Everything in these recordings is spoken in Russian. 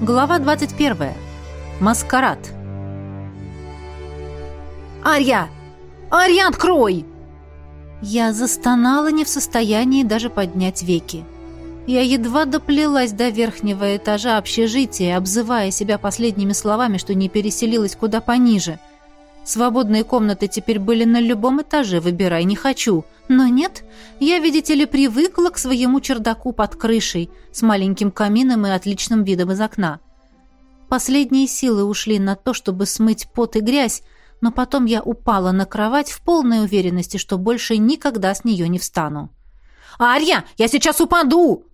Глава 21. Маскарад. «Арья! Арья, открой!» Я застонала, не в состоянии даже поднять веки. Я едва доплелась до верхнего этажа общежития, обзывая себя последними словами, что не переселилась куда пониже. Свободные комнаты теперь были на любом этаже, выбирай не хочу. Но нет, я, видите ли, привыкла к своему чердаку под крышей, с маленьким камином и отличным видом из окна. Последние силы ушли на то, чтобы смыть пот и грязь, но потом я упала на кровать в полной уверенности, что больше никогда с нее не встану. «Арья, я сейчас упаду!»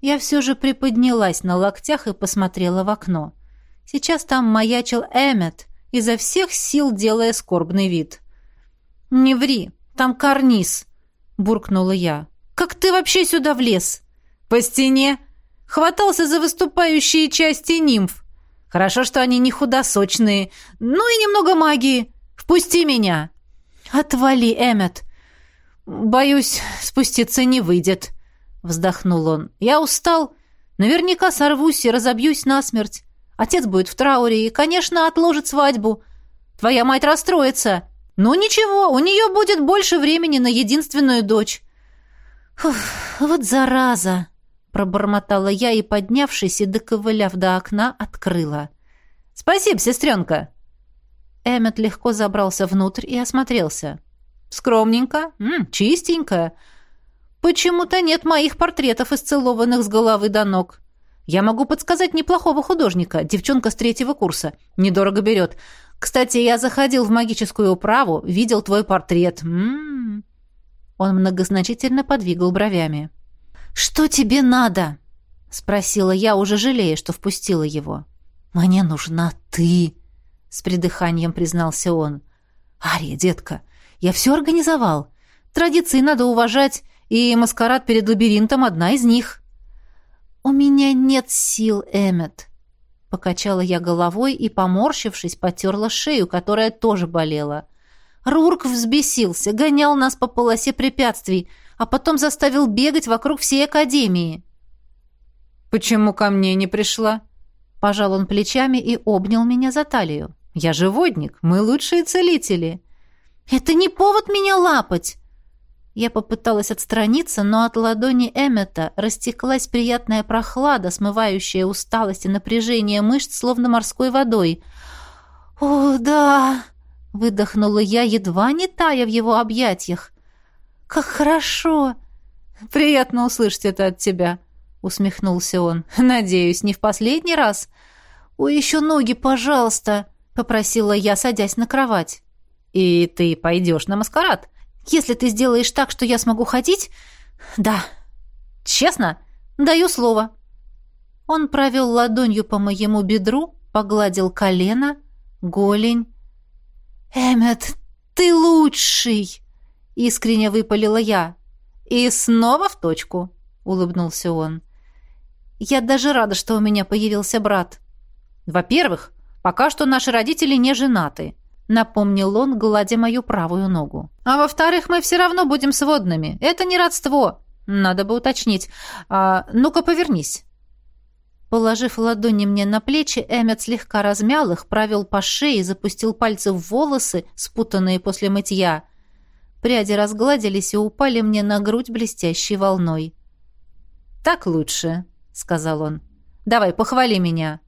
Я все же приподнялась на локтях и посмотрела в окно. Сейчас там маячил Эммет, изо всех сил делая скорбный вид. «Не ври, там карниз!» — буркнула я. «Как ты вообще сюда влез?» «По стене!» Хватался за выступающие части нимф. Хорошо, что они не худосочные. Ну и немного магии. Впусти меня!» «Отвали, Эммет!» «Боюсь, спуститься не выйдет», — вздохнул он. «Я устал. Наверняка сорвусь и разобьюсь насмерть. Отец будет в трауре и, конечно, отложит свадьбу. Твоя мать расстроится. Но ничего, у нее будет больше времени на единственную дочь». Фух, «Вот зараза!» — пробормотала я и, поднявшись и доковыляв до окна, открыла. «Спасибо, сестренка!» Эммет легко забрался внутрь и осмотрелся. «Скромненько, м -м, чистенько. Почему-то нет моих портретов, исцелованных с головы до ног. Я могу подсказать неплохого художника, девчонка с третьего курса. Недорого берет. Кстати, я заходил в магическую управу, видел твой портрет. М -м -м. Он многозначительно подвигал бровями. «Что тебе надо?» — спросила я, уже жалея, что впустила его. «Мне нужна ты», — с придыханием признался он. «Ария, детка, я все организовал. Традиции надо уважать, и маскарад перед лабиринтом одна из них». «У меня нет сил, Эммет», — покачала я головой и, поморщившись, потерла шею, которая тоже болела. Рурк взбесился, гонял нас по полосе препятствий, а потом заставил бегать вокруг всей академии. «Почему ко мне не пришла?» Пожал он плечами и обнял меня за талию. «Я же водник, мы лучшие целители». «Это не повод меня лапать!» Я попыталась отстраниться, но от ладони Эммета растеклась приятная прохлада, смывающая усталость и напряжение мышц, словно морской водой. «О, да!» — выдохнула я, едва не тая в его объятиях. «Как хорошо!» «Приятно услышать это от тебя», — усмехнулся он. «Надеюсь, не в последний раз?» «Ой, еще ноги, пожалуйста!» — попросила я, садясь на кровать. «И ты пойдешь на маскарад?» Если ты сделаешь так, что я смогу ходить... Да. Честно? Даю слово. Он провел ладонью по моему бедру, погладил колено, голень. «Эммет, ты лучший!» — искренне выпалила я. «И снова в точку», — улыбнулся он. «Я даже рада, что у меня появился брат. Во-первых, пока что наши родители не женаты напомнил он, гладя мою правую ногу. А во-вторых, мы все равно будем сводными. Это не родство. Надо бы уточнить. А, ну-ка, повернись. Положив ладони мне на плечи, Эммет слегка размял их, провел по шее, и запустил пальцы в волосы, спутанные после мытья. Пряди разгладились и упали мне на грудь блестящей волной. «Так лучше», — сказал он. «Давай, похвали меня».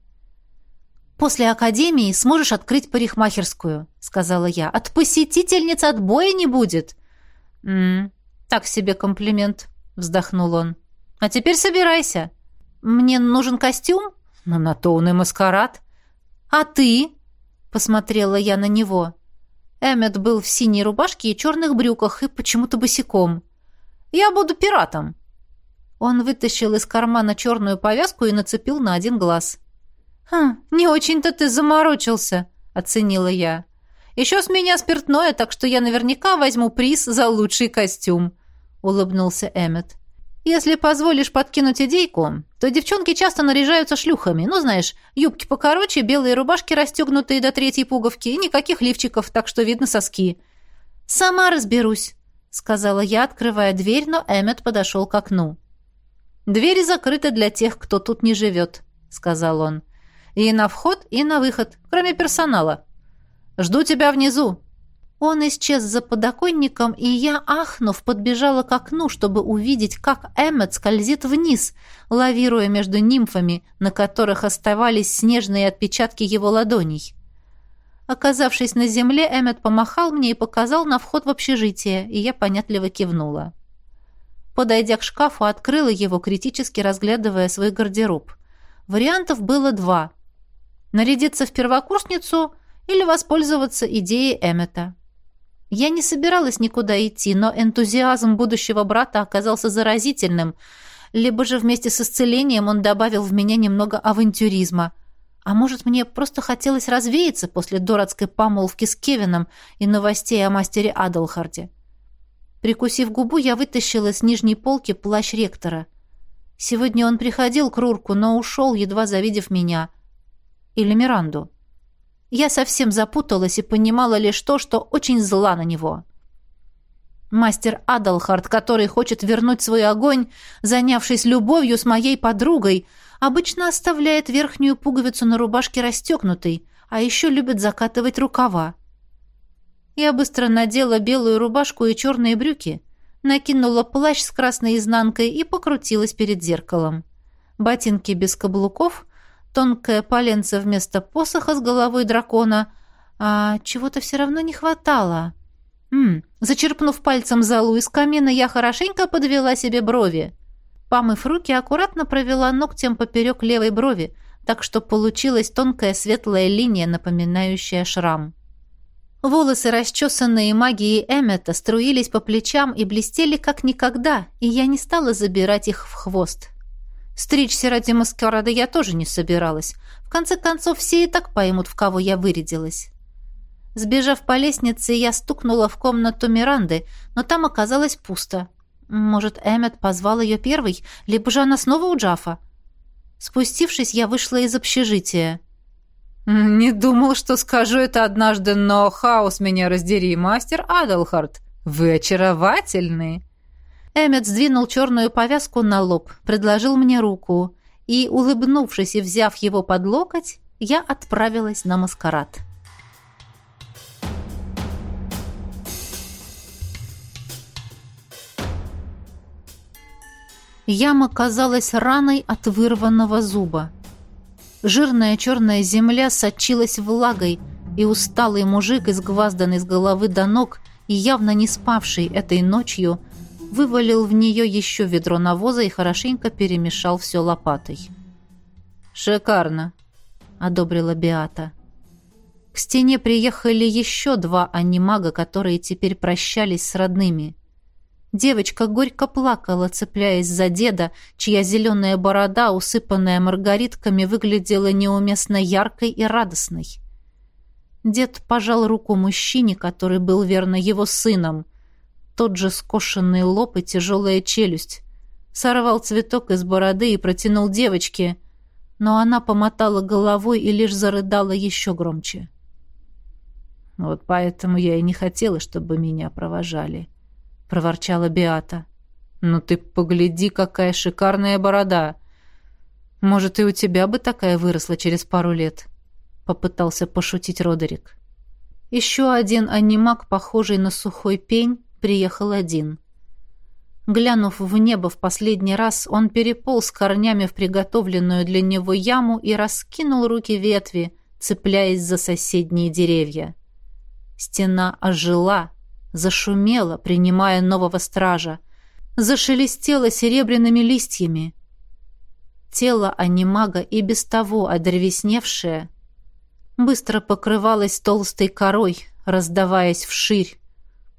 «После академии сможешь открыть парикмахерскую», — сказала я. «От посетительниц отбоя не будет». «М -м, «Так себе комплимент», — вздохнул он. «А теперь собирайся. Мне нужен костюм?» «Ну, на то он и маскарад». «А ты?» — посмотрела я на него. Эммет был в синей рубашке и черных брюках и почему-то босиком. «Я буду пиратом». Он вытащил из кармана черную повязку и нацепил на один глаз. «Хм, не очень-то ты заморочился», — оценила я. «Еще с меня спиртное, так что я наверняка возьму приз за лучший костюм», — улыбнулся Эммет. «Если позволишь подкинуть идейку, то девчонки часто наряжаются шлюхами. Ну, знаешь, юбки покороче, белые рубашки расстегнутые до третьей пуговки и никаких лифчиков, так что видно соски». «Сама разберусь», — сказала я, открывая дверь, но Эммет подошел к окну. «Двери закрыты для тех, кто тут не живет», сказал он. «И на вход, и на выход, кроме персонала. Жду тебя внизу». Он исчез за подоконником, и я, ахнув, подбежала к окну, чтобы увидеть, как Эммет скользит вниз, лавируя между нимфами, на которых оставались снежные отпечатки его ладоней. Оказавшись на земле, Эммет помахал мне и показал на вход в общежитие, и я понятливо кивнула. Подойдя к шкафу, открыла его, критически разглядывая свой гардероб. Вариантов было два. Нарядиться в первокурсницу или воспользоваться идеей Эммета. Я не собиралась никуда идти, но энтузиазм будущего брата оказался заразительным, либо же вместе с исцелением он добавил в меня немного авантюризма – а может, мне просто хотелось развеяться после дурацкой помолвки с Кевином и новостей о мастере Адалхарде. Прикусив губу, я вытащила с нижней полки плащ ректора. Сегодня он приходил к Рурку, но ушел, едва завидев меня. Или Миранду. Я совсем запуталась и понимала лишь то, что очень зла на него. Мастер Адалхард, который хочет вернуть свой огонь, занявшись любовью с моей подругой — Обычно оставляет верхнюю пуговицу на рубашке расстегнутой, а еще любит закатывать рукава. Я быстро надела белую рубашку и черные брюки, накинула плащ с красной изнанкой и покрутилась перед зеркалом. Ботинки без каблуков, тонкое поленце вместо посоха с головой дракона, а чего-то все равно не хватало. М -м, зачерпнув пальцем залу из камина, я хорошенько подвела себе брови. Помыв руки, аккуратно провела ногтем поперек левой брови, так что получилась тонкая светлая линия, напоминающая шрам. Волосы, расчесанные магией Эммета, струились по плечам и блестели как никогда, и я не стала забирать их в хвост. Стричься ради маскарада я тоже не собиралась. В конце концов, все и так поймут, в кого я вырядилась. Сбежав по лестнице, я стукнула в комнату Миранды, но там оказалось пусто. Может, Эммет позвал ее первый, либо же она снова у Джафа. Спустившись, я вышла из общежития. «Не думал, что скажу это однажды, но хаос меня раздери, мастер Адалхард. Вы очаровательны!» Эммет сдвинул черную повязку на лоб, предложил мне руку, и, улыбнувшись и взяв его под локоть, я отправилась на маскарад. Яма казалась раной от вырванного зуба. Жирная черная земля сочилась влагой, и усталый мужик, изгвазданный с головы до ног и явно не спавший этой ночью, вывалил в нее еще ведро навоза и хорошенько перемешал все лопатой. «Шикарно!» — одобрила Биата. К стене приехали еще два анимага, которые теперь прощались с родными — Девочка горько плакала, цепляясь за деда, чья зеленая борода, усыпанная маргаритками, выглядела неуместно яркой и радостной. Дед пожал руку мужчине, который был верно его сыном. Тот же скошенный лоб и тяжелая челюсть. Сорвал цветок из бороды и протянул девочке, но она помотала головой и лишь зарыдала еще громче. «Вот поэтому я и не хотела, чтобы меня провожали», — проворчала Биата. «Ну ты погляди, какая шикарная борода! Может, и у тебя бы такая выросла через пару лет?» — попытался пошутить Родерик. Еще один анимак, похожий на сухой пень, приехал один. Глянув в небо в последний раз, он переполз корнями в приготовленную для него яму и раскинул руки ветви, цепляясь за соседние деревья. Стена ожила, зашумела, принимая нового стража, зашелестела серебряными листьями. Тело анимага и без того одревесневшее быстро покрывалось толстой корой, раздаваясь вширь,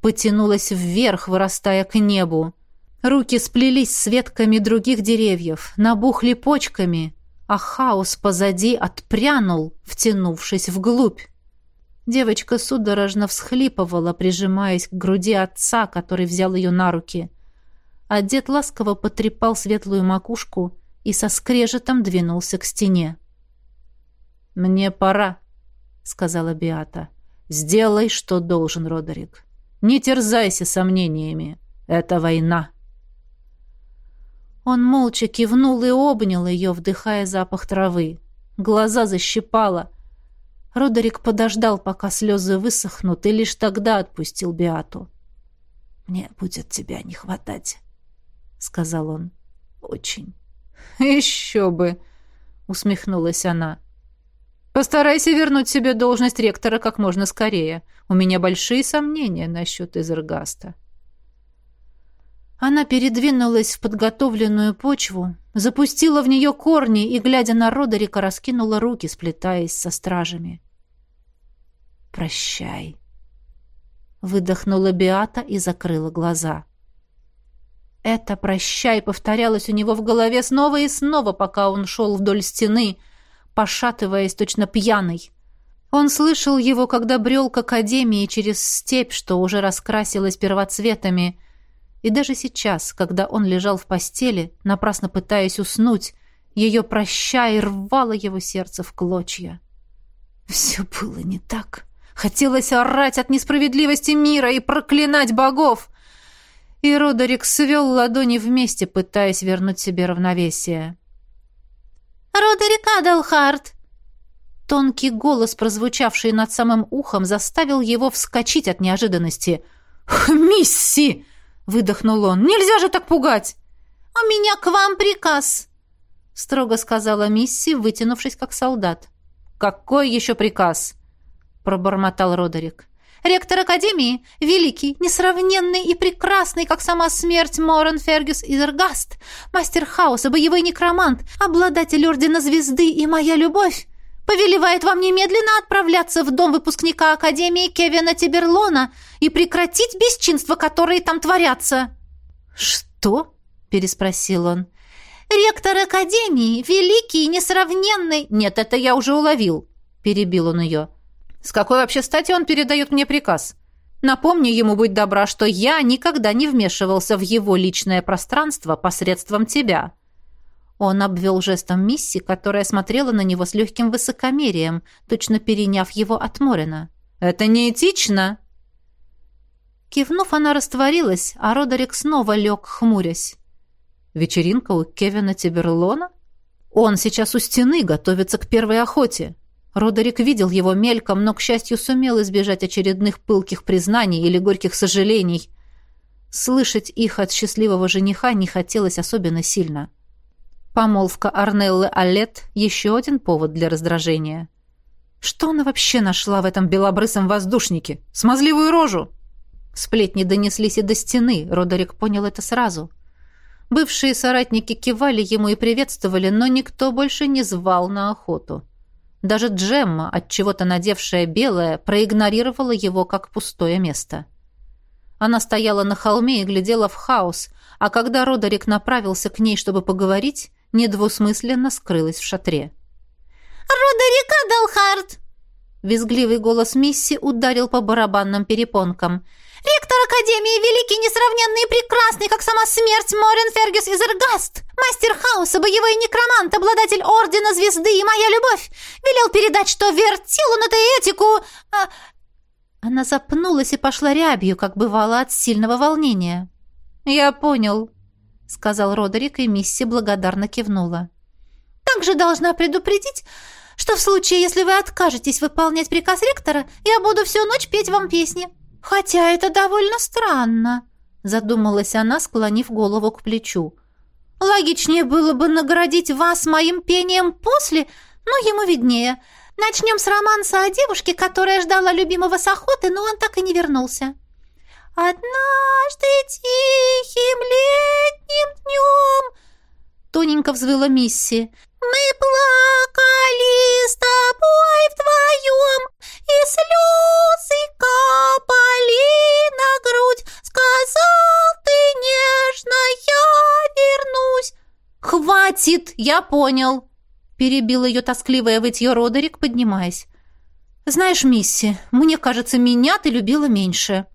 потянулось вверх, вырастая к небу. Руки сплелись с ветками других деревьев, набухли почками, а хаос позади отпрянул, втянувшись вглубь. Девочка судорожно всхлипывала, прижимаясь к груди отца, который взял ее на руки. А дед ласково потрепал светлую макушку и со скрежетом двинулся к стене. «Мне пора», — сказала Биата. «Сделай, что должен, Родерик. Не терзайся сомнениями. Это война». Он молча кивнул и обнял ее, вдыхая запах травы. Глаза защипало. Родерик подождал, пока слезы высохнут, и лишь тогда отпустил Биату. «Мне будет тебя не хватать», — сказал он. «Очень». «Еще бы!» — усмехнулась она. «Постарайся вернуть себе должность ректора как можно скорее. У меня большие сомнения насчет Изергаста». Она передвинулась в подготовленную почву, запустила в нее корни и, глядя на Родерика, раскинула руки, сплетаясь со стражами. «Прощай», — выдохнула Биата и закрыла глаза. Это «прощай» повторялось у него в голове снова и снова, пока он шел вдоль стены, пошатываясь точно пьяный. Он слышал его, когда брел к академии через степь, что уже раскрасилась первоцветами, и даже сейчас, когда он лежал в постели, напрасно пытаясь уснуть, ее прощай рвало его сердце в клочья. Все было не так. Хотелось орать от несправедливости мира и проклинать богов. И Родерик свел ладони вместе, пытаясь вернуть себе равновесие. «Родерик Адалхарт!» Тонкий голос, прозвучавший над самым ухом, заставил его вскочить от неожиданности. «Мисси!» выдохнул он. Нельзя же так пугать. У меня к вам приказ, строго сказала Мисси, вытянувшись как солдат. Какой еще приказ? пробормотал Родерик. Ректор Академии, великий, несравненный и прекрасный, как сама смерть Морен Фергюс Изергаст, мастер хаоса, боевой некромант, обладатель Ордена Звезды и моя любовь, повелевает вам немедленно отправляться в дом выпускника Академии Кевина Тиберлона и прекратить бесчинства, которые там творятся». «Что?» — переспросил он. «Ректор Академии, великий и несравненный...» «Нет, это я уже уловил», — перебил он ее. «С какой вообще стати он передает мне приказ?» Напомни ему, будь добра, что я никогда не вмешивался в его личное пространство посредством тебя. Он обвел жестом Мисси, которая смотрела на него с легким высокомерием, точно переняв его от Морина. «Это неэтично!» Кивнув, она растворилась, а Родерик снова лег, хмурясь. «Вечеринка у Кевина Тиберлона? Он сейчас у стены, готовится к первой охоте!» Родерик видел его мельком, но, к счастью, сумел избежать очередных пылких признаний или горьких сожалений. Слышать их от счастливого жениха не хотелось особенно сильно. — Помолвка Арнеллы Аллет — еще один повод для раздражения. Что она вообще нашла в этом белобрысом воздушнике? Смазливую рожу? Сплетни донеслись и до стены, Родерик понял это сразу. Бывшие соратники кивали ему и приветствовали, но никто больше не звал на охоту. Даже Джемма, от чего-то надевшая белое, проигнорировала его как пустое место. Она стояла на холме и глядела в хаос, а когда Родерик направился к ней, чтобы поговорить, недвусмысленно скрылась в шатре. «Родерика Далхард!» Визгливый голос Мисси ударил по барабанным перепонкам. «Ректор Академии, великий, несравненный и прекрасный, как сама смерть Морен Фергюс из Эргаст! Мастер хаоса, боевой некромант, обладатель Ордена Звезды и моя любовь! Велел передать, что вертел он эту этику...» а... Она запнулась и пошла рябью, как бывало от сильного волнения. «Я понял», — сказал Родерик, и Мисси благодарно кивнула. «Также должна предупредить, что в случае, если вы откажетесь выполнять приказ ректора, я буду всю ночь петь вам песни. Хотя это довольно странно», — задумалась она, склонив голову к плечу. «Логичнее было бы наградить вас моим пением после, но ему виднее. Начнем с романса о девушке, которая ждала любимого с охоты, но он так и не вернулся». «Однажды тихим летним днем...» Тоненько взвыла Мисси. «Мы плакали с тобой вдвоем, и слезы капали на грудь. Сказал ты нежно, я вернусь». «Хватит, я понял!» Перебил ее тоскливое вытье Родерик, поднимаясь. «Знаешь, Мисси, мне кажется, меня ты любила меньше».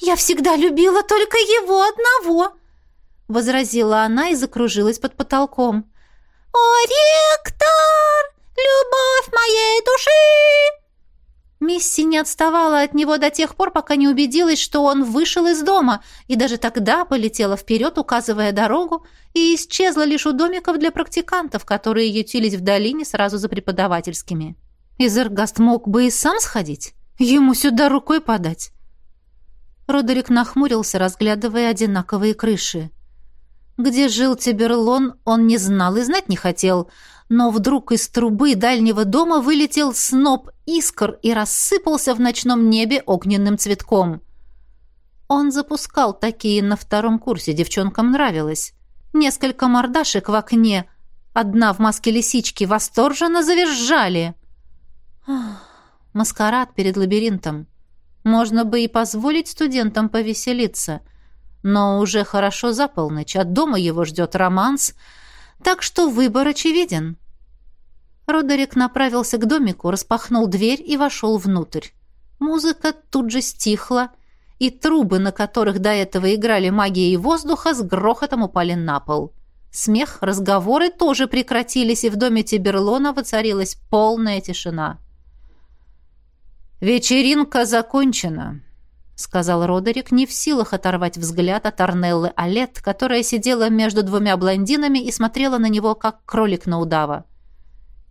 «Я всегда любила только его одного», — возразила она и закружилась под потолком. «О, ректор, любовь моей души!» Мисси не отставала от него до тех пор, пока не убедилась, что он вышел из дома, и даже тогда полетела вперед, указывая дорогу, и исчезла лишь у домиков для практикантов, которые ютились в долине сразу за преподавательскими. Изергаст мог бы и сам сходить, ему сюда рукой подать. Родерик нахмурился, разглядывая одинаковые крыши. Где жил Тиберлон, он не знал и знать не хотел, но вдруг из трубы дальнего дома вылетел сноп искр и рассыпался в ночном небе огненным цветком. Он запускал такие на втором курсе, девчонкам нравилось. Несколько мордашек в окне, одна в маске лисички, восторженно завизжали. Маскарад перед лабиринтом. Можно бы и позволить студентам повеселиться, но уже хорошо за полночь, от дома его ждет романс, так что выбор очевиден. Родерик направился к домику, распахнул дверь и вошел внутрь. Музыка тут же стихла, и трубы, на которых до этого играли магия и воздуха, с грохотом упали на пол. Смех, разговоры тоже прекратились, и в доме Тиберлона воцарилась полная тишина. «Вечеринка закончена», — сказал Родерик, не в силах оторвать взгляд от Арнеллы Алет, которая сидела между двумя блондинами и смотрела на него, как кролик на удава.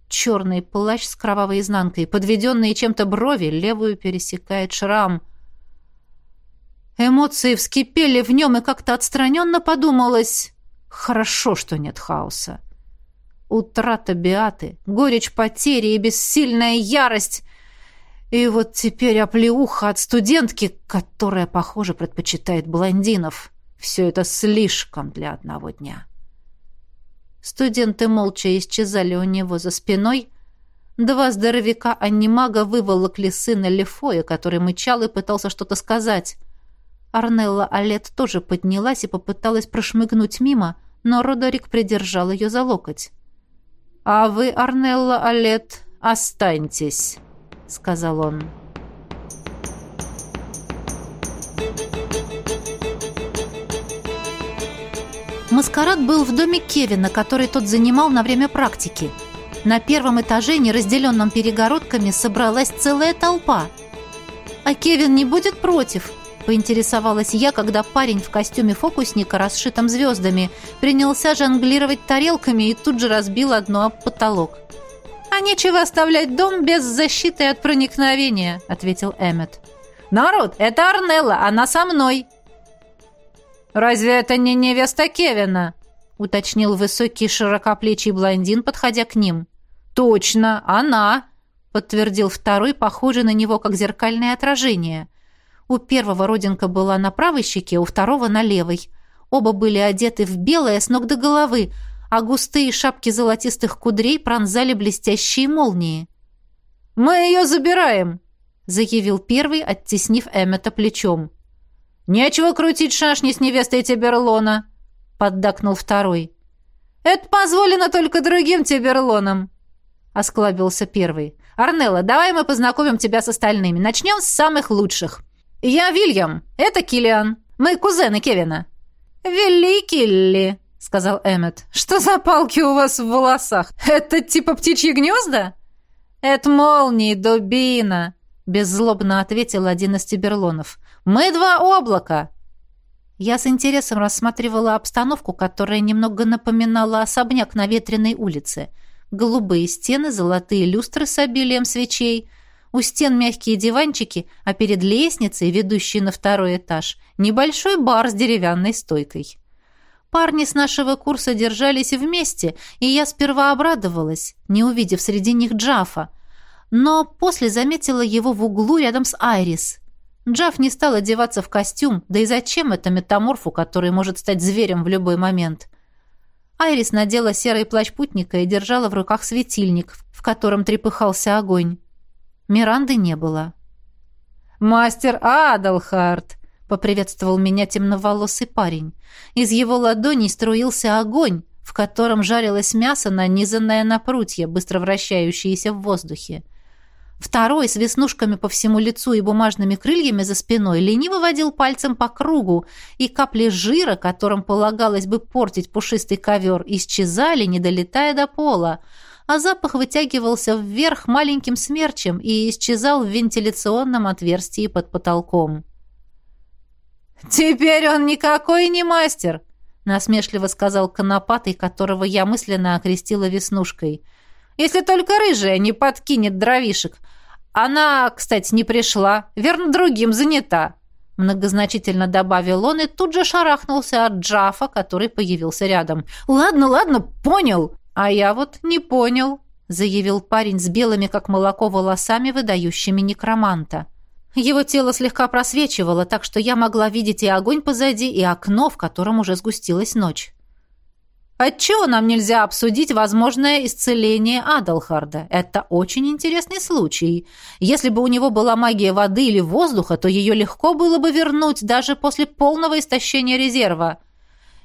Черный плащ с кровавой изнанкой, подведенные чем-то брови, левую пересекает шрам. Эмоции вскипели в нем, и как-то отстраненно подумалось, хорошо, что нет хаоса. Утрата Биаты, горечь потери и бессильная ярость — и вот теперь оплеуха от студентки, которая, похоже, предпочитает блондинов. Все это слишком для одного дня. Студенты молча исчезали у него за спиной. Два здоровяка-анимага выволокли сына Лефоя, который мычал и пытался что-то сказать. Арнелла Алет тоже поднялась и попыталась прошмыгнуть мимо, но Родерик придержал ее за локоть. «А вы, Арнелла Алет, останьтесь» сказал он. Маскарад был в доме Кевина, который тот занимал на время практики. На первом этаже, не разделенном перегородками, собралась целая толпа. «А Кевин не будет против?» – поинтересовалась я, когда парень в костюме фокусника, расшитом звездами, принялся жонглировать тарелками и тут же разбил одну об потолок. «А нечего оставлять дом без защиты от проникновения», — ответил Эммет. «Народ, это Арнелла, она со мной». «Разве это не невеста Кевина?» — уточнил высокий широкоплечий блондин, подходя к ним. «Точно, она!» — подтвердил второй, похожий на него как зеркальное отражение. У первого родинка была на правой щеке, у второго — на левой. Оба были одеты в белое с ног до головы, а густые шапки золотистых кудрей пронзали блестящие молнии. «Мы ее забираем!» — заявил первый, оттеснив Эммета плечом. «Нечего крутить шашни с невестой Тиберлона!» — поддакнул второй. «Это позволено только другим Тиберлонам!» — осклабился первый. «Арнелла, давай мы познакомим тебя с остальными. Начнем с самых лучших. Я Вильям, это Килиан. Мы кузены Кевина». «Великий ли!» — сказал Эммет. «Что за палки у вас в волосах? Это типа птичьи гнезда?» «Это молнии, дубина», — беззлобно ответил один из тиберлонов. «Мы два облака». Я с интересом рассматривала обстановку, которая немного напоминала особняк на ветреной улице. Голубые стены, золотые люстры с обилием свечей, у стен мягкие диванчики, а перед лестницей, ведущей на второй этаж, небольшой бар с деревянной стойкой. Парни с нашего курса держались вместе, и я сперва обрадовалась, не увидев среди них Джафа. Но после заметила его в углу рядом с Айрис. Джаф не стал одеваться в костюм, да и зачем это метаморфу, который может стать зверем в любой момент? Айрис надела серый плащ путника и держала в руках светильник, в котором трепыхался огонь. Миранды не было. «Мастер Адалхард!» Поприветствовал меня темноволосый парень. Из его ладоней струился огонь, в котором жарилось мясо, нанизанное на прутья, быстро вращающиеся в воздухе. Второй, с веснушками по всему лицу и бумажными крыльями за спиной, лениво водил пальцем по кругу, и капли жира, которым полагалось бы портить пушистый ковер, исчезали, не долетая до пола, а запах вытягивался вверх маленьким смерчем и исчезал в вентиляционном отверстии под потолком. «Теперь он никакой не мастер!» — насмешливо сказал конопатый, которого я мысленно окрестила веснушкой. «Если только рыжая не подкинет дровишек. Она, кстати, не пришла. Верно, другим занята». Многозначительно добавил он и тут же шарахнулся от Джафа, который появился рядом. «Ладно, ладно, понял!» «А я вот не понял», — заявил парень с белыми, как молоко, волосами, выдающими некроманта. Его тело слегка просвечивало, так что я могла видеть и огонь позади, и окно, в котором уже сгустилась ночь. Отчего нам нельзя обсудить возможное исцеление Адалхарда? Это очень интересный случай. Если бы у него была магия воды или воздуха, то ее легко было бы вернуть даже после полного истощения резерва.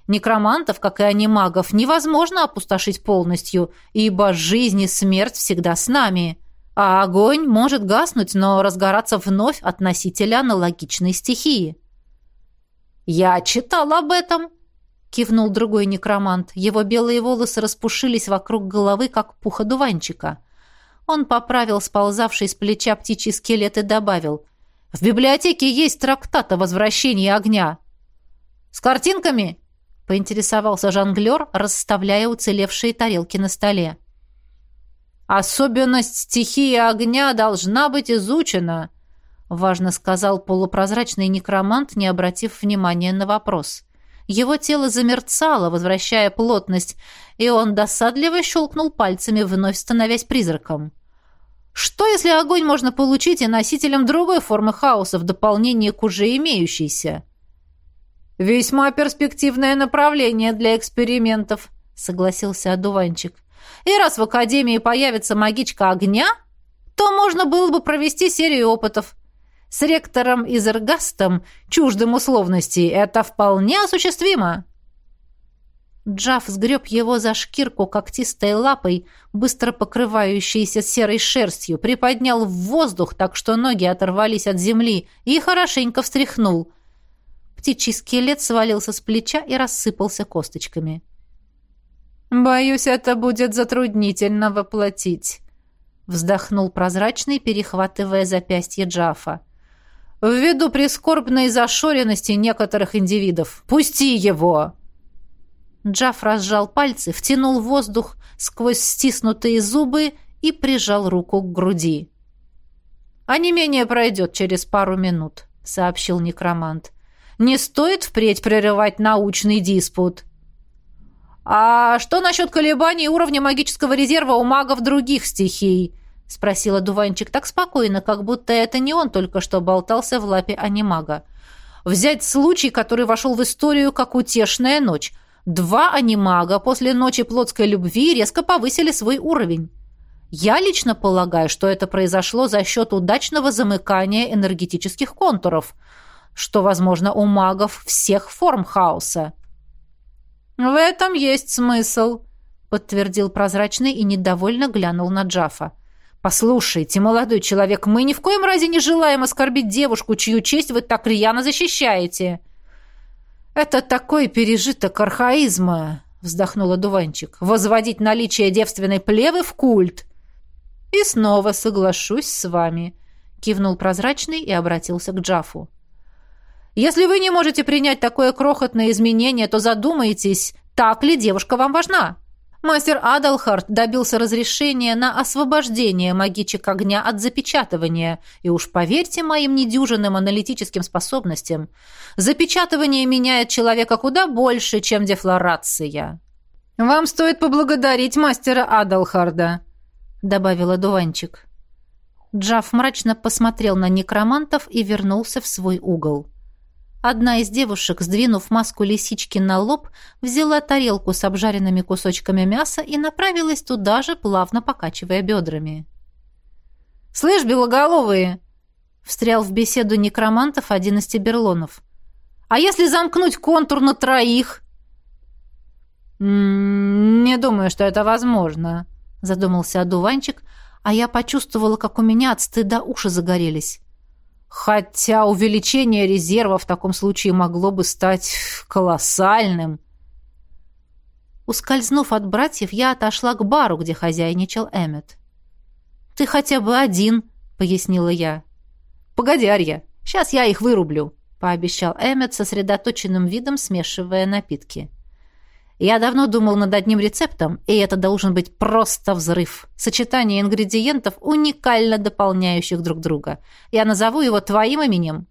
Некромантов, как и анимагов, невозможно опустошить полностью, ибо жизнь и смерть всегда с нами. А огонь может гаснуть, но разгораться вновь от носителя аналогичной стихии. «Я читал об этом», — кивнул другой некромант. Его белые волосы распушились вокруг головы, как пух одуванчика. Он поправил сползавший с плеча птичий скелет и добавил. «В библиотеке есть трактат о возвращении огня». «С картинками?» — поинтересовался жонглер, расставляя уцелевшие тарелки на столе. «Особенность стихии огня должна быть изучена», — важно сказал полупрозрачный некромант, не обратив внимания на вопрос. Его тело замерцало, возвращая плотность, и он досадливо щелкнул пальцами, вновь становясь призраком. «Что, если огонь можно получить и носителем другой формы хаоса в дополнение к уже имеющейся?» «Весьма перспективное направление для экспериментов», — согласился одуванчик. И раз в Академии появится магичка огня, то можно было бы провести серию опытов. С ректором Изергастом, чуждым условностей, это вполне осуществимо. Джав сгреб его за шкирку когтистой лапой, быстро покрывающейся серой шерстью, приподнял в воздух так, что ноги оторвались от земли, и хорошенько встряхнул. Птичий скелет свалился с плеча и рассыпался косточками. — «Боюсь, это будет затруднительно воплотить», — вздохнул прозрачный, перехватывая запястье Джафа. «Ввиду прискорбной зашоренности некоторых индивидов. Пусти его!» Джаф разжал пальцы, втянул воздух сквозь стиснутые зубы и прижал руку к груди. «А не менее пройдет через пару минут», — сообщил некромант. «Не стоит впредь прерывать научный диспут». «А что насчет колебаний уровня магического резерва у магов других стихий?» — спросила Дуванчик так спокойно, как будто это не он только что болтался в лапе анимага. «Взять случай, который вошел в историю как утешная ночь. Два анимага после ночи плотской любви резко повысили свой уровень. Я лично полагаю, что это произошло за счет удачного замыкания энергетических контуров, что, возможно, у магов всех форм хаоса». «В этом есть смысл», — подтвердил прозрачный и недовольно глянул на Джафа. «Послушайте, молодой человек, мы ни в коем разе не желаем оскорбить девушку, чью честь вы так рьяно защищаете». «Это такой пережиток архаизма», — вздохнула Дуванчик. «Возводить наличие девственной плевы в культ». «И снова соглашусь с вами», — кивнул прозрачный и обратился к Джафу. Если вы не можете принять такое крохотное изменение, то задумайтесь, так ли девушка вам важна. Мастер Адалхарт добился разрешения на освобождение магичек огня от запечатывания, и уж поверьте моим недюжинным аналитическим способностям, запечатывание меняет человека куда больше, чем дефлорация. «Вам стоит поблагодарить мастера Адалхарда», — добавила Дуванчик. Джав мрачно посмотрел на некромантов и вернулся в свой угол. Одна из девушек, сдвинув маску лисички на лоб, взяла тарелку с обжаренными кусочками мяса и направилась туда же, плавно покачивая бедрами. «Слышь, белоголовые!» — встрял в беседу некромантов один из тиберлонов. «А если замкнуть контур на троих?» «Не думаю, что это возможно», — задумался одуванчик, а я почувствовала, как у меня от стыда уши загорелись. Хотя увеличение резерва в таком случае могло бы стать колоссальным. Ускользнув от братьев, я отошла к бару, где хозяйничал Эммет. «Ты хотя бы один», — пояснила я. «Погоди, Арья, сейчас я их вырублю», — пообещал Эммет сосредоточенным видом, смешивая напитки. «Я давно думал над одним рецептом, и это должен быть просто взрыв. Сочетание ингредиентов, уникально дополняющих друг друга. Я назову его твоим именем,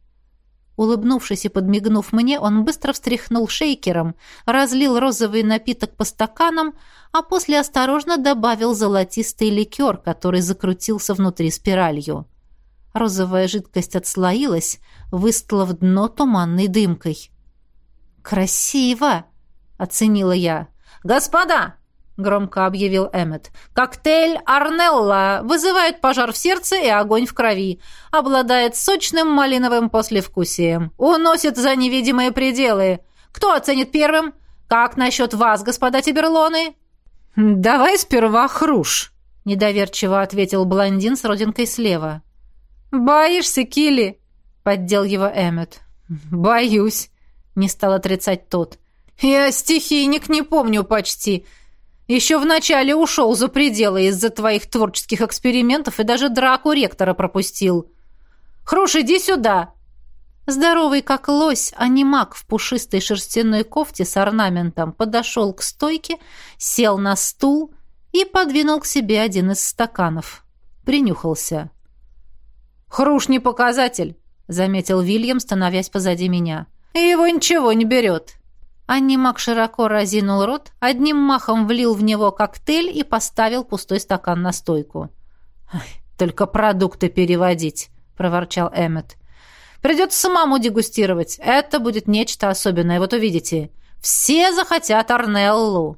Улыбнувшись и подмигнув мне, он быстро встряхнул шейкером, разлил розовый напиток по стаканам, а после осторожно добавил золотистый ликер, который закрутился внутри спиралью. Розовая жидкость отслоилась, выстлав дно туманной дымкой. «Красиво!» — оценила я. «Господа!» — громко объявил Эммет. «Коктейль Арнелла вызывает пожар в сердце и огонь в крови. Обладает сочным малиновым послевкусием. Уносит за невидимые пределы. Кто оценит первым? Как насчет вас, господа Тиберлоны?» «Давай сперва хруш», — недоверчиво ответил блондин с родинкой слева. «Боишься, Килли?» — поддел его Эммет. «Боюсь», — не стал отрицать тот. «Я стихийник не помню почти». Еще вначале ушел за пределы из-за твоих творческих экспериментов и даже драку ректора пропустил. Хруш, иди сюда!» Здоровый как лось, анимак в пушистой шерстяной кофте с орнаментом подошел к стойке, сел на стул и подвинул к себе один из стаканов. Принюхался. «Хруш не показатель», — заметил Вильям, становясь позади меня. «Его ничего не берет». Анимак широко разинул рот, одним махом влил в него коктейль и поставил пустой стакан на стойку. «Только продукты переводить», — проворчал Эммет. «Придется самому дегустировать. Это будет нечто особенное, вот увидите. Все захотят Арнеллу».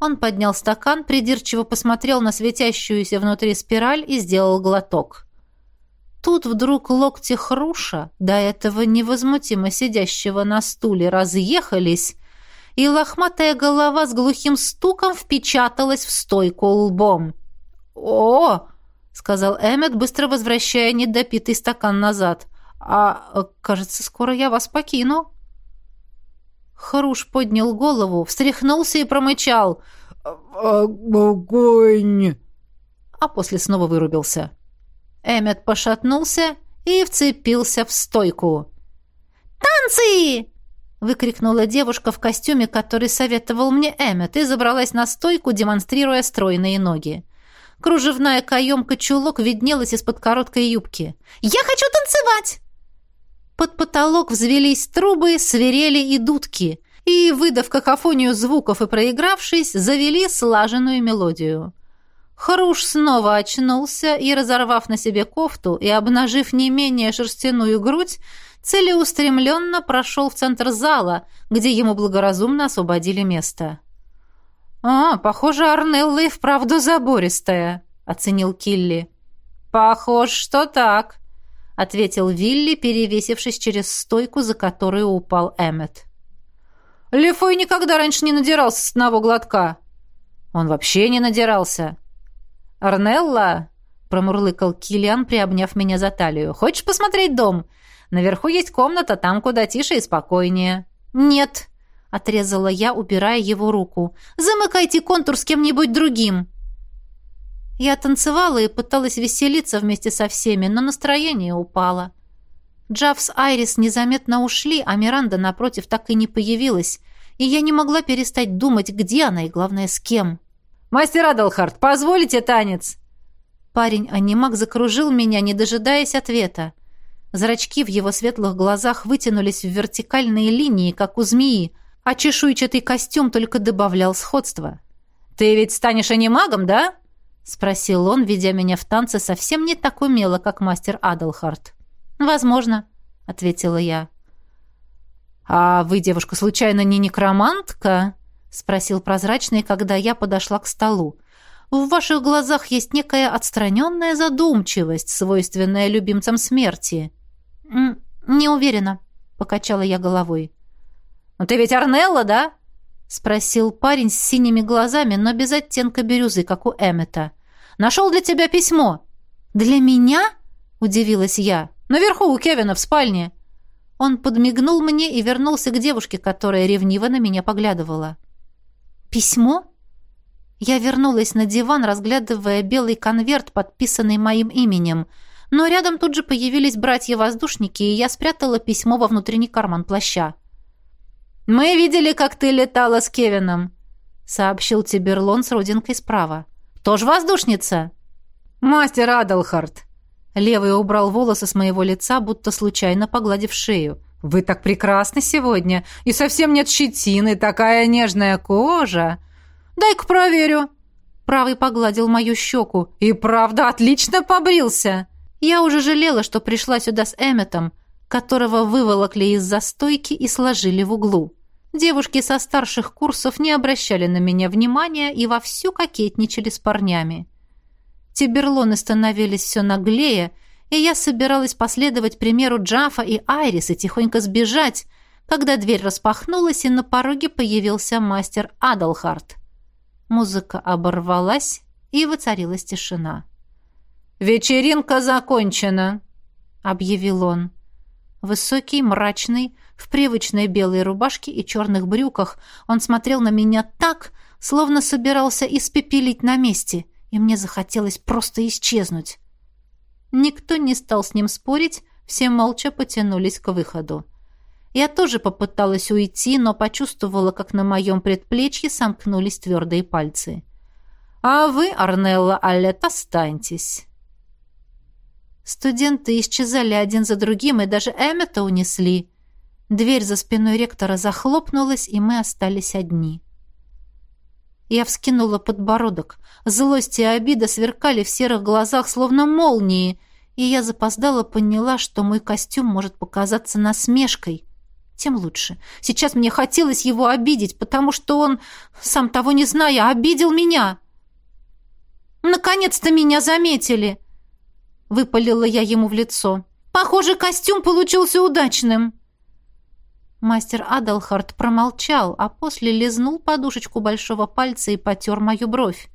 Он поднял стакан, придирчиво посмотрел на светящуюся внутри спираль и сделал глоток. Тут вдруг локти Хруша, до этого невозмутимо сидящего на стуле, разъехались, и лохматая голова с глухим стуком впечаталась в стойку лбом. «О!» — сказал Эммет, быстро возвращая недопитый стакан назад. «А, кажется, скоро я вас покину». Хруш поднял голову, встряхнулся и промычал. «Огонь!» А после снова вырубился. Эммет пошатнулся и вцепился в стойку. «Танцы!» — выкрикнула девушка в костюме, который советовал мне Эммет, и забралась на стойку, демонстрируя стройные ноги. Кружевная каемка-чулок виднелась из-под короткой юбки. «Я хочу танцевать!» Под потолок взвелись трубы, свирели и дудки, и, выдав какофонию звуков и проигравшись, завели слаженную мелодию. Хруш снова очнулся и, разорвав на себе кофту и обнажив не менее шерстяную грудь, целеустремленно прошел в центр зала, где ему благоразумно освободили место. «А, похоже, Арнелла и вправду забористая», — оценил Килли. «Похож, что так», — ответил Вилли, перевесившись через стойку, за которую упал Эммет. «Лефой никогда раньше не надирался с одного глотка». «Он вообще не надирался», «Арнелла!» — промурлыкал Килиан, приобняв меня за талию. «Хочешь посмотреть дом? Наверху есть комната, там куда тише и спокойнее». «Нет!» — отрезала я, убирая его руку. «Замыкайте контур с кем-нибудь другим!» Я танцевала и пыталась веселиться вместе со всеми, но настроение упало. Джав с Айрис незаметно ушли, а Миранда, напротив, так и не появилась, и я не могла перестать думать, где она и, главное, с кем. «Мастер Адалхард, позволите танец?» Парень-анимак закружил меня, не дожидаясь ответа. Зрачки в его светлых глазах вытянулись в вертикальные линии, как у змеи, а чешуйчатый костюм только добавлял сходства. «Ты ведь станешь анимагом, да?» — спросил он, ведя меня в танце совсем не так умело, как мастер Адалхард. «Возможно», — ответила я. «А вы, девушка, случайно не некромантка?» Спросил прозрачный, когда я подошла к столу. В ваших глазах есть некая отстраненная задумчивость, свойственная любимцам смерти. Не уверена, покачала я головой. Но ты ведь Арнелла, да? спросил парень с синими глазами, но без оттенка бирюзы, как у Эммета. Нашел для тебя письмо. Для меня? удивилась я. Наверху у Кевина в спальне. Он подмигнул мне и вернулся к девушке, которая ревниво на меня поглядывала. Письмо? Я вернулась на диван, разглядывая белый конверт, подписанный моим именем. Но рядом тут же появились братья-воздушники, и я спрятала письмо во внутренний карман плаща. «Мы видели, как ты летала с Кевином», — сообщил Тиберлон с родинкой справа. «Тоже воздушница?» «Мастер Адалхард», Левый убрал волосы с моего лица, будто случайно погладив шею. «Вы так прекрасны сегодня, и совсем нет щетины, такая нежная кожа!» «Дай-ка проверю!» Правый погладил мою щеку. «И правда отлично побрился!» Я уже жалела, что пришла сюда с Эмметом, которого выволокли из застойки и сложили в углу. Девушки со старших курсов не обращали на меня внимания и вовсю кокетничали с парнями. Тиберлоны становились все наглее, и я собиралась последовать примеру Джафа и Айрис и тихонько сбежать, когда дверь распахнулась, и на пороге появился мастер Адалхарт. Музыка оборвалась, и воцарилась тишина. «Вечеринка закончена», — объявил он. Высокий, мрачный, в привычной белой рубашке и черных брюках, он смотрел на меня так, словно собирался испепелить на месте — и мне захотелось просто исчезнуть. Никто не стал с ним спорить, все молча потянулись к выходу. Я тоже попыталась уйти, но почувствовала, как на моем предплечье сомкнулись твердые пальцы. «А вы, Арнелла Аллет, останьтесь». Студенты исчезали один за другим, и даже Эммета унесли. Дверь за спиной ректора захлопнулась, и мы остались одни. Я вскинула подбородок. Злость и обида сверкали в серых глазах, словно молнии, и я запоздала поняла, что мой костюм может показаться насмешкой. Тем лучше. Сейчас мне хотелось его обидеть, потому что он, сам того не зная, обидел меня. «Наконец-то меня заметили!» — выпалила я ему в лицо. «Похоже, костюм получился удачным!» Мастер Адалхард промолчал, а после лизнул подушечку большого пальца и потер мою бровь.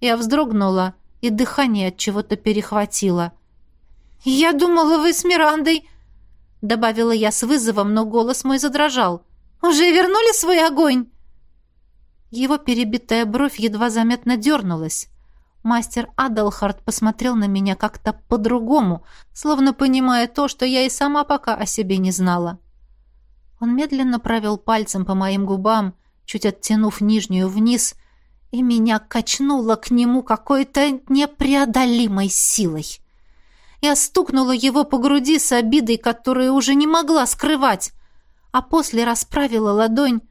Я вздрогнула, и дыхание от чего-то перехватило. «Я думала, вы с Мирандой...» Добавила я с вызовом, но голос мой задрожал. «Уже вернули свой огонь?» Его перебитая бровь едва заметно дернулась. Мастер Адалхард посмотрел на меня как-то по-другому, словно понимая то, что я и сама пока о себе не знала. Он медленно провел пальцем по моим губам, чуть оттянув нижнюю вниз, и меня качнуло к нему какой-то непреодолимой силой. Я стукнула его по груди с обидой, которую уже не могла скрывать, а после расправила ладонь,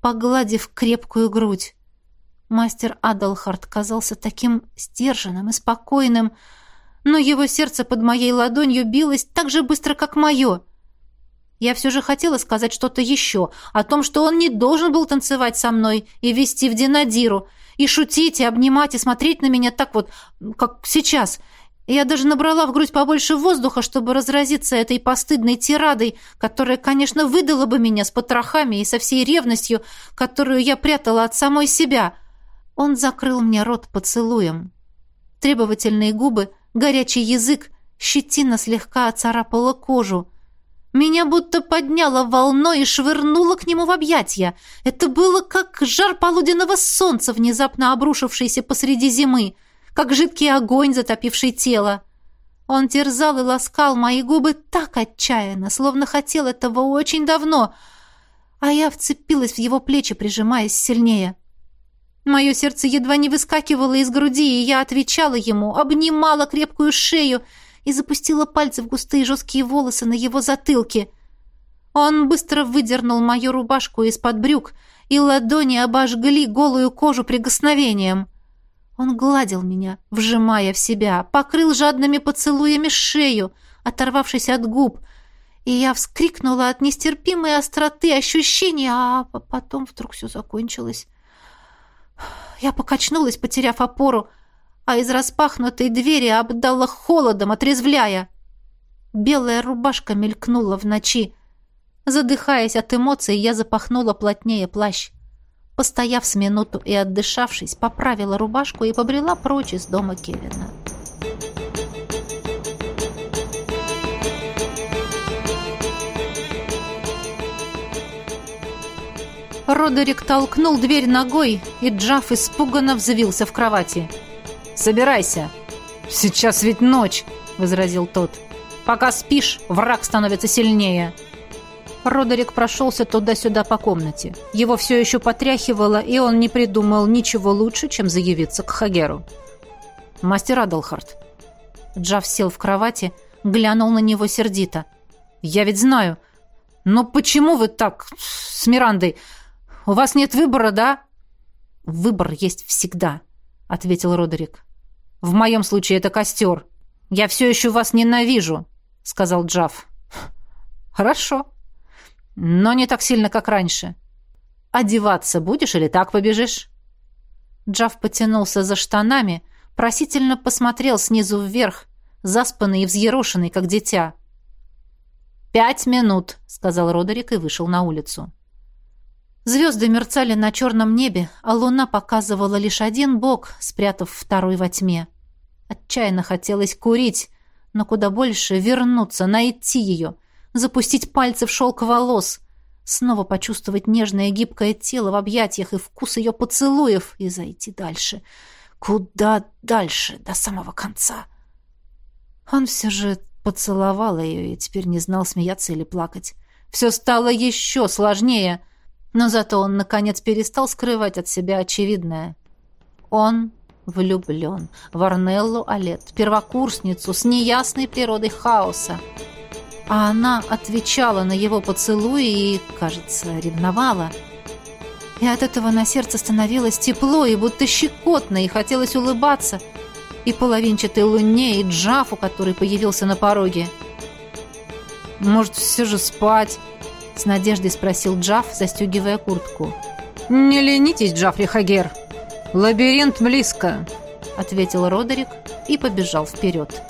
погладив крепкую грудь. Мастер Адалхард казался таким сдержанным и спокойным, но его сердце под моей ладонью билось так же быстро, как мое. Я все же хотела сказать что-то еще, о том, что он не должен был танцевать со мной и вести в Динадиру, и шутить, и обнимать, и смотреть на меня так вот, как сейчас. Я даже набрала в грудь побольше воздуха, чтобы разразиться этой постыдной тирадой, которая, конечно, выдала бы меня с потрохами и со всей ревностью, которую я прятала от самой себя. Он закрыл мне рот поцелуем. Требовательные губы, горячий язык, щетина слегка оцарапала кожу — меня будто подняло волной и швырнуло к нему в объятья. Это было как жар полуденного солнца, внезапно обрушившийся посреди зимы, как жидкий огонь, затопивший тело. Он терзал и ласкал мои губы так отчаянно, словно хотел этого очень давно, а я вцепилась в его плечи, прижимаясь сильнее. Мое сердце едва не выскакивало из груди, и я отвечала ему, обнимала крепкую шею и запустила пальцы в густые жесткие волосы на его затылке. Он быстро выдернул мою рубашку из-под брюк, и ладони обожгли голую кожу прикосновением. Он гладил меня, вжимая в себя, покрыл жадными поцелуями шею, оторвавшись от губ, и я вскрикнула от нестерпимой остроты ощущения, а потом вдруг все закончилось. Я покачнулась, потеряв опору, а из распахнутой двери обдала холодом, отрезвляя. Белая рубашка мелькнула в ночи. Задыхаясь от эмоций, я запахнула плотнее плащ. Постояв с минуту и отдышавшись, поправила рубашку и побрела прочь из дома Кевина. Родерик толкнул дверь ногой, и Джаф испуганно взвился в кровати. «Собирайся!» «Сейчас ведь ночь!» — возразил тот. «Пока спишь, враг становится сильнее!» Родерик прошелся туда-сюда по комнате. Его все еще потряхивало, и он не придумал ничего лучше, чем заявиться к Хагеру. «Мастер Адалхард». Джав сел в кровати, глянул на него сердито. «Я ведь знаю. Но почему вы так с Мирандой? У вас нет выбора, да?» «Выбор есть всегда», — ответил Родерик. «В моем случае это костер. Я все еще вас ненавижу», — сказал Джав. «Хорошо. Но не так сильно, как раньше. Одеваться будешь или так побежишь?» Джав потянулся за штанами, просительно посмотрел снизу вверх, заспанный и взъерошенный, как дитя. «Пять минут», — сказал Родерик и вышел на улицу. Звезды мерцали на черном небе, а луна показывала лишь один бок, спрятав второй во тьме. Отчаянно хотелось курить, но куда больше вернуться, найти ее, запустить пальцы в шелк волос, снова почувствовать нежное гибкое тело в объятиях и вкус ее поцелуев и зайти дальше. Куда дальше, до самого конца? Он все же поцеловал ее и теперь не знал, смеяться или плакать. Все стало еще сложнее — но зато он, наконец, перестал скрывать от себя очевидное. Он влюблен в Арнеллу Алет, первокурсницу с неясной природой хаоса. А она отвечала на его поцелуи и, кажется, ревновала. И от этого на сердце становилось тепло и будто щекотно, и хотелось улыбаться. И половинчатой луне, и Джафу, который появился на пороге. «Может, все же спать?» С надеждой спросил Джаф, застегивая куртку. «Не ленитесь, Джафри Хагер. Лабиринт близко», — ответил Родерик и побежал вперед.